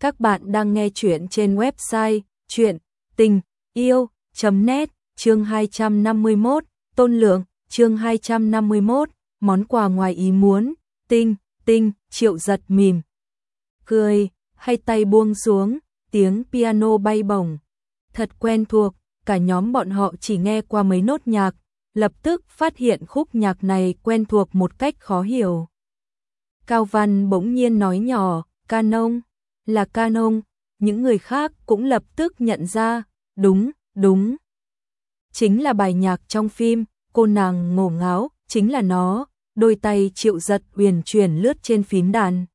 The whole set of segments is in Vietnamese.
Các bạn đang nghe chuyện trên website chuyện tình yêu.net chương 251, Tôn Lượng, chương 251, món quà ngoài ý muốn, tinh, tinh, triệu giật mìm. Cười, hay tay buông xuống, tiếng piano bay bổng. Thật quen thuộc, cả nhóm bọn họ chỉ nghe qua mấy nốt nhạc, lập tức phát hiện khúc nhạc này quen thuộc một cách khó hiểu. Cao Văn bỗng nhiên nói nhỏ, ca nông là canon, những người khác cũng lập tức nhận ra, đúng, đúng. Chính là bài nhạc trong phim, cô nàng ngổ ngáo, chính là nó, đôi tay triệu giật uyển chuyển lướt trên phím đàn.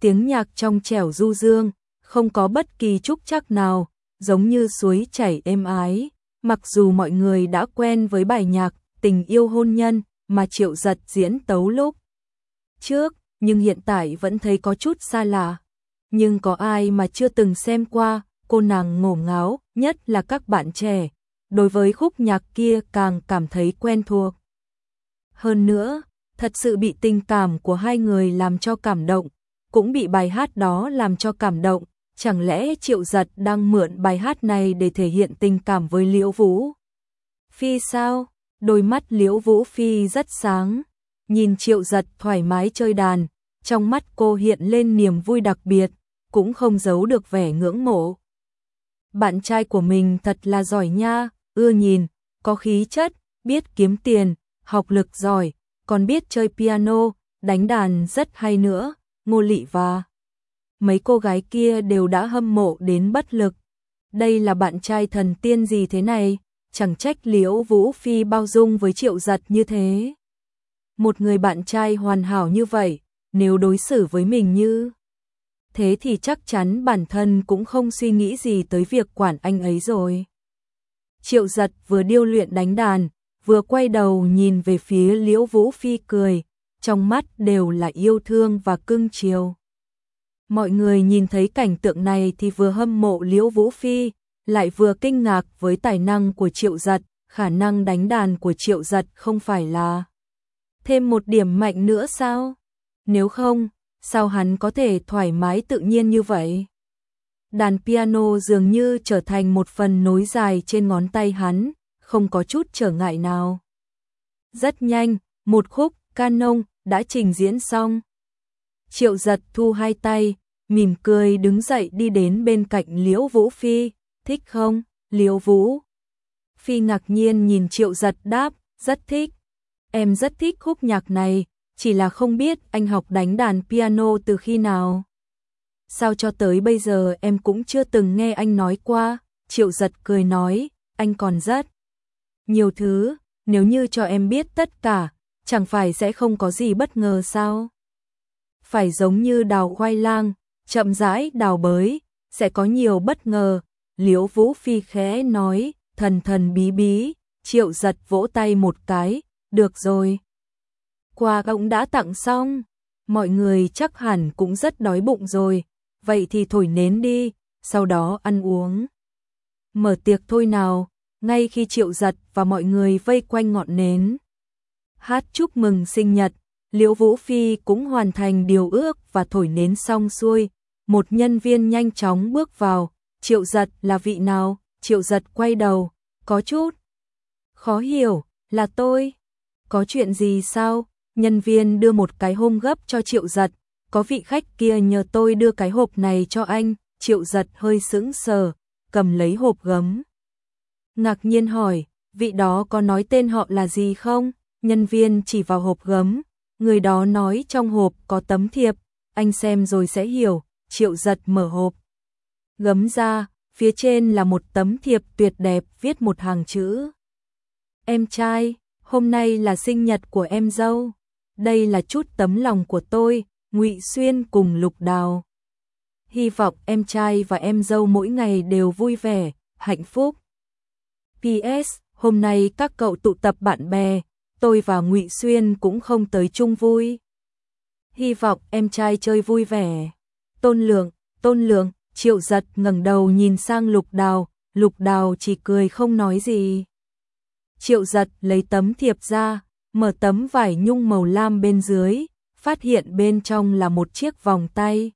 Tiếng nhạc trong trẻo du dương, không có bất kỳ trúc chắc nào, giống như suối chảy êm ái. Mặc dù mọi người đã quen với bài nhạc tình yêu hôn nhân mà triệu giật diễn tấu lúc trước, nhưng hiện tại vẫn thấy có chút xa lạ. Nhưng có ai mà chưa từng xem qua, cô nàng ngổ ngáo, nhất là các bạn trẻ, đối với khúc nhạc kia càng cảm thấy quen thuộc. Hơn nữa, thật sự bị tình cảm của hai người làm cho cảm động, cũng bị bài hát đó làm cho cảm động, chẳng lẽ Triệu Giật đang mượn bài hát này để thể hiện tình cảm với Liễu Vũ? Phi sao? Đôi mắt Liễu Vũ Phi rất sáng, nhìn Triệu Giật thoải mái chơi đàn, trong mắt cô hiện lên niềm vui đặc biệt, cũng không giấu được vẻ ngưỡng mộ. Bạn trai của mình thật là giỏi nha, ưa nhìn, có khí chất, biết kiếm tiền, học lực giỏi, còn biết chơi piano, đánh đàn rất hay nữa, ngô lị và mấy cô gái kia đều đã hâm mộ đến bất lực. Đây là bạn trai thần tiên gì thế này, chẳng trách liễu vũ phi bao dung với triệu giật như thế. Một người bạn trai hoàn hảo như vậy, nếu đối xử với mình như thế thì chắc chắn bản thân cũng không suy nghĩ gì tới việc quản anh ấy rồi. Triệu giật vừa điêu luyện đánh đàn, vừa quay đầu nhìn về phía Liễu Vũ Phi cười, trong mắt đều là yêu thương và cưng chiều. Mọi người nhìn thấy cảnh tượng này thì vừa hâm mộ Liễu Vũ Phi, lại vừa kinh ngạc với tài năng của Triệu Giật, khả năng đánh đàn của Triệu Giật không phải là thêm một điểm mạnh nữa sao? Nếu không, sao hắn có thể thoải mái tự nhiên như vậy? Đàn piano dường như trở thành một phần nối dài trên ngón tay hắn, không có chút trở ngại nào. Rất nhanh, một khúc canon đã trình diễn xong. Triệu giật thu hai tay, mỉm cười đứng dậy đi đến bên cạnh Liễu Vũ Phi, thích không, Liễu Vũ? Phi ngạc nhiên nhìn Triệu giật đáp, rất thích. Em rất thích khúc nhạc này, chỉ là không biết anh học đánh đàn piano từ khi nào. Sao cho tới bây giờ em cũng chưa từng nghe anh nói qua, triệu giật cười nói, anh còn rất nhiều thứ, nếu như cho em biết tất cả, chẳng phải sẽ không có gì bất ngờ sao? Phải giống như đào khoai lang, chậm rãi đào bới, sẽ có nhiều bất ngờ, liễu vũ phi khẽ nói, thần thần bí bí, triệu giật vỗ tay một cái, được rồi. Quà cũng đã tặng xong, mọi người chắc hẳn cũng rất đói bụng rồi, vậy thì thổi nến đi, sau đó ăn uống. Mở tiệc thôi nào, ngay khi triệu giật và mọi người vây quanh ngọn nến. Hát chúc mừng sinh nhật, Liễu Vũ Phi cũng hoàn thành điều ước và thổi nến xong xuôi. Một nhân viên nhanh chóng bước vào, triệu giật là vị nào, triệu giật quay đầu, có chút. Khó hiểu, là tôi. Có chuyện gì sao? Nhân viên đưa một cái hôm gấp cho triệu giật, có vị khách kia nhờ tôi đưa cái hộp này cho anh, triệu giật hơi sững sờ, cầm lấy hộp gấm. Ngạc nhiên hỏi, vị đó có nói tên họ là gì không? Nhân viên chỉ vào hộp gấm, người đó nói trong hộp có tấm thiệp, anh xem rồi sẽ hiểu, triệu giật mở hộp. Gấm ra, phía trên là một tấm thiệp tuyệt đẹp viết một hàng chữ. Em trai, hôm nay là sinh nhật của em dâu. Đây là chút tấm lòng của tôi, Ngụy Xuyên cùng Lục Đào. Hy vọng em trai và em dâu mỗi ngày đều vui vẻ, hạnh phúc. PS, hôm nay các cậu tụ tập bạn bè, tôi và Ngụy Xuyên cũng không tới chung vui. Hy vọng em trai chơi vui vẻ. Tôn Lượng, Tôn Lượng, Triệu Giật ngẩng đầu nhìn sang Lục Đào, Lục Đào chỉ cười không nói gì. Triệu Giật lấy tấm thiệp ra, mở tấm vải nhung màu lam bên dưới, phát hiện bên trong là một chiếc vòng tay.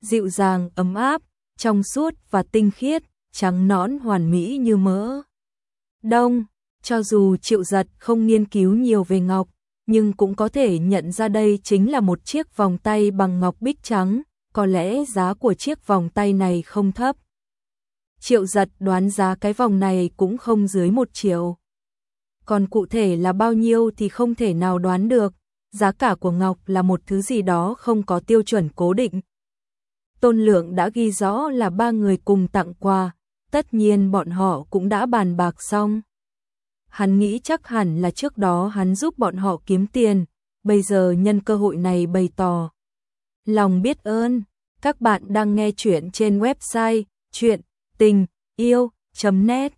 dịu dàng, ấm áp, trong suốt và tinh khiết, trắng nõn hoàn mỹ như mỡ. Đông, cho dù triệu giật không nghiên cứu nhiều về ngọc, nhưng cũng có thể nhận ra đây chính là một chiếc vòng tay bằng ngọc bích trắng, có lẽ giá của chiếc vòng tay này không thấp. Triệu giật đoán giá cái vòng này cũng không dưới một triệu. Còn cụ thể là bao nhiêu thì không thể nào đoán được, giá cả của ngọc là một thứ gì đó không có tiêu chuẩn cố định. Tôn Lượng đã ghi rõ là ba người cùng tặng quà, tất nhiên bọn họ cũng đã bàn bạc xong. Hắn nghĩ chắc hẳn là trước đó hắn giúp bọn họ kiếm tiền, bây giờ nhân cơ hội này bày tỏ. Lòng biết ơn, các bạn đang nghe chuyện trên website chuyện tình yêu.net